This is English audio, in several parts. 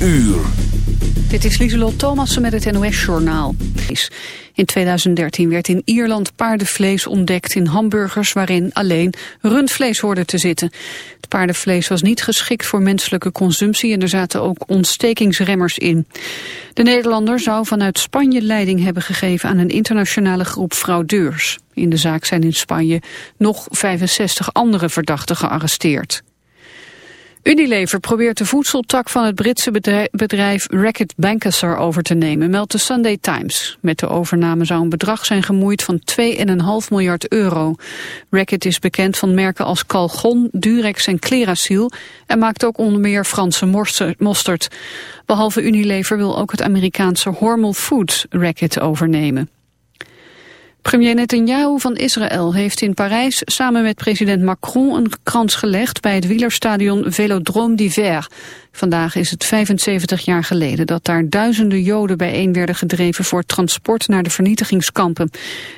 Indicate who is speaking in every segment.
Speaker 1: uur.
Speaker 2: Dit is Lieselot Thomassen met het NOS-journaal. In 2013 werd in Ierland paardenvlees ontdekt in hamburgers... waarin alleen rundvlees hoorde te zitten. Het paardenvlees was niet geschikt voor menselijke consumptie... en er zaten ook ontstekingsremmers in. De Nederlander zou vanuit Spanje leiding hebben gegeven... aan een internationale groep fraudeurs. In de zaak zijn in Spanje nog 65 andere verdachten gearresteerd. Unilever probeert de voedseltak van het Britse bedrijf Reckitt Benckiser over te nemen, meldt de Sunday Times. Met de overname zou een bedrag zijn gemoeid van 2,5 miljard euro. Reckitt is bekend van merken als Calgon, Durex en Clerasil en maakt ook onder meer Franse mosterd. Behalve Unilever wil ook het Amerikaanse Hormel Foods Reckitt overnemen. Premier Netanyahu van Israël heeft in Parijs samen met president Macron een krans gelegd bij het wielerstadion Velodrome d'Hiver. Vandaag is het 75 jaar geleden dat daar duizenden Joden bijeen werden gedreven voor transport naar de vernietigingskampen.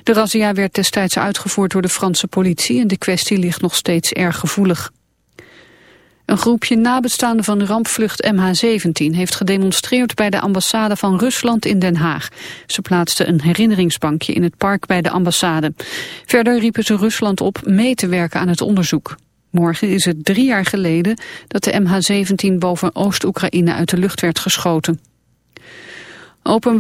Speaker 2: De razzia werd destijds uitgevoerd door de Franse politie en de kwestie ligt nog steeds erg gevoelig. Een groepje nabestaanden van rampvlucht MH17 heeft gedemonstreerd bij de ambassade van Rusland in Den Haag. Ze plaatsten een herinneringsbankje in het park bij de ambassade. Verder riepen ze Rusland op mee te werken aan het onderzoek. Morgen is het drie jaar geleden dat de MH17 boven Oost-Oekraïne uit de lucht werd geschoten. Open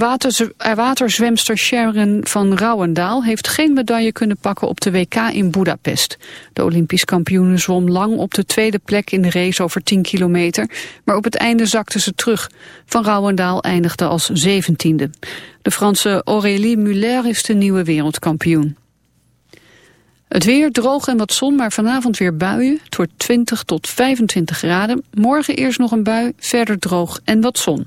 Speaker 2: waterzwemster Sharon van Rouwendaal heeft geen medaille kunnen pakken op de WK in Budapest. De Olympisch kampioene zwom lang op de tweede plek in de race over 10 kilometer, maar op het einde zakte ze terug. Van Rouwendaal eindigde als zeventiende. De Franse Aurélie Muller is de nieuwe wereldkampioen. Het weer droog en wat zon, maar vanavond weer buien. Het wordt 20 tot 25 graden. Morgen eerst nog een bui, verder droog en wat zon.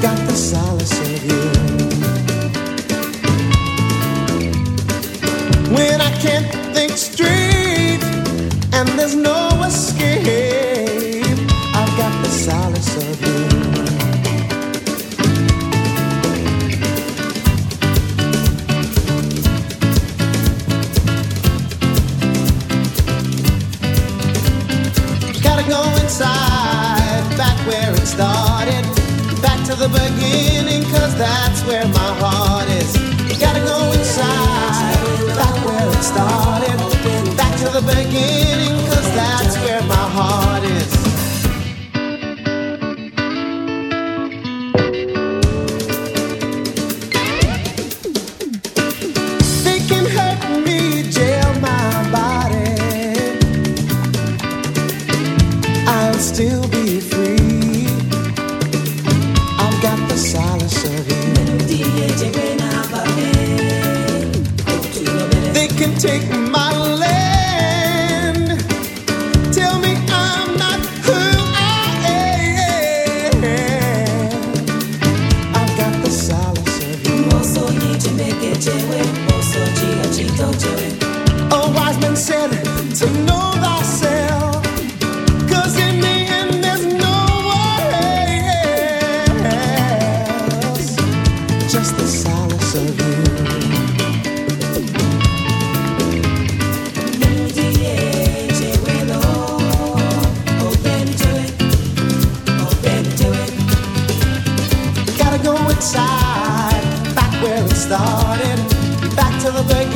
Speaker 3: got the salad.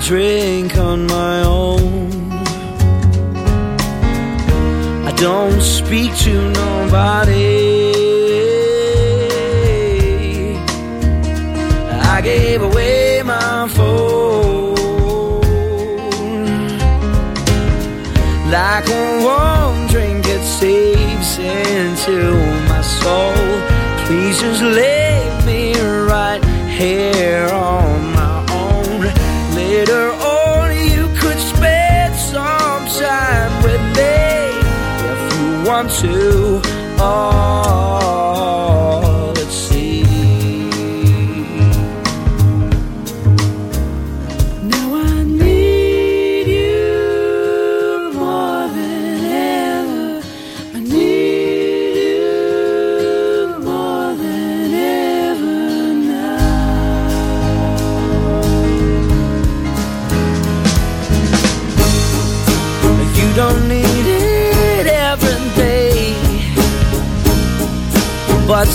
Speaker 4: drink on my own. I don't speak to nobody. I gave away my phone. Like a warm drink it seeps into my soul. Please just leave me right here.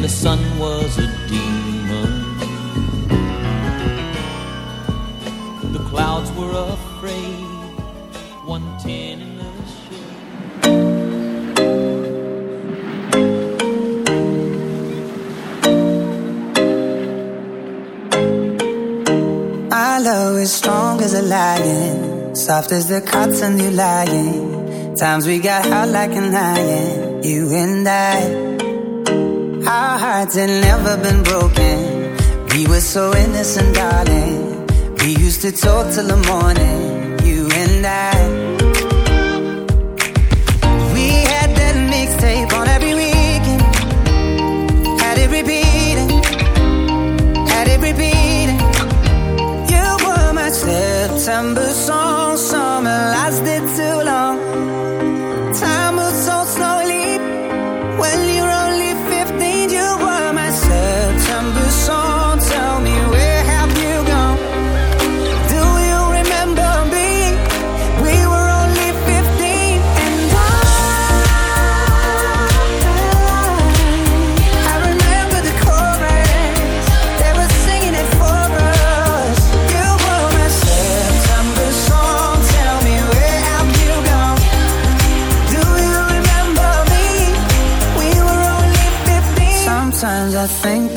Speaker 5: and the sun was a demon. The clouds were afraid, 110 in the shade.
Speaker 6: Our love is strong as a lion, soft as the cotton you lying. Times we got hot like an iron, you and I. Our hearts had never been broken. We were so innocent, darling. We used to talk till the morning, you and I. We had that mixtape on every weekend. Had it repeating, had it repeating. You were my September song,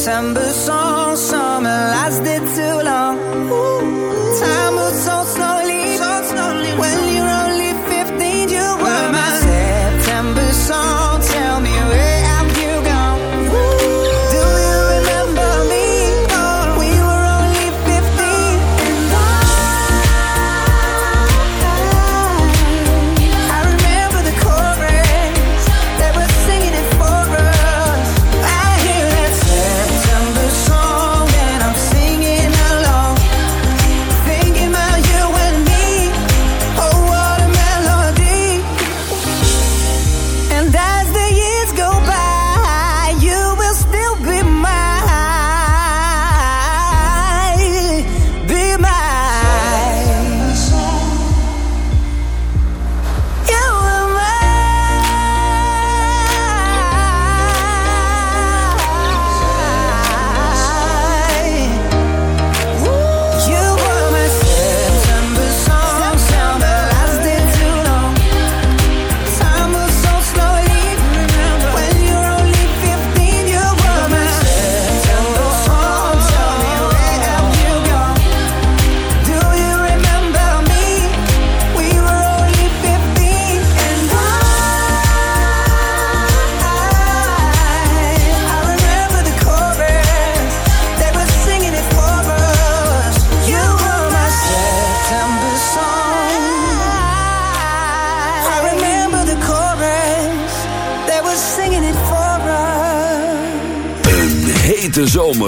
Speaker 6: September song,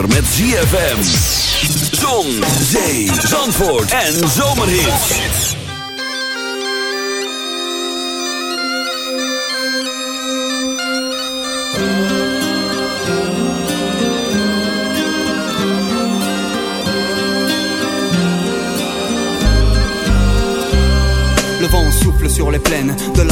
Speaker 1: zomer met ZFM. Zon, zee, zandvoort en zomerhits.
Speaker 7: Le vent souffle sur les plaines de la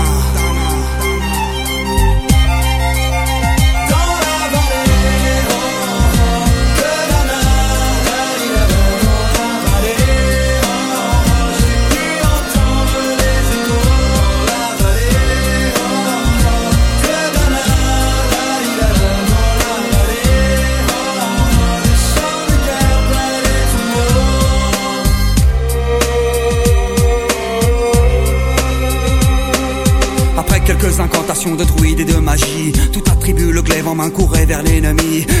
Speaker 7: aí.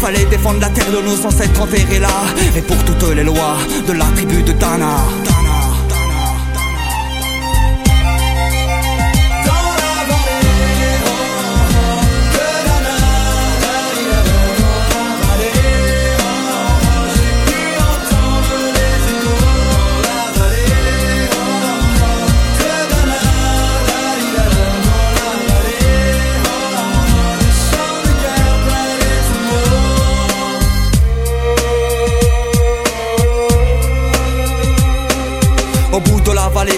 Speaker 7: Fallait défendre la terre de nos ancêtres enterrés là. Et pour toutes les lois de la tribu de Dana. Vallée,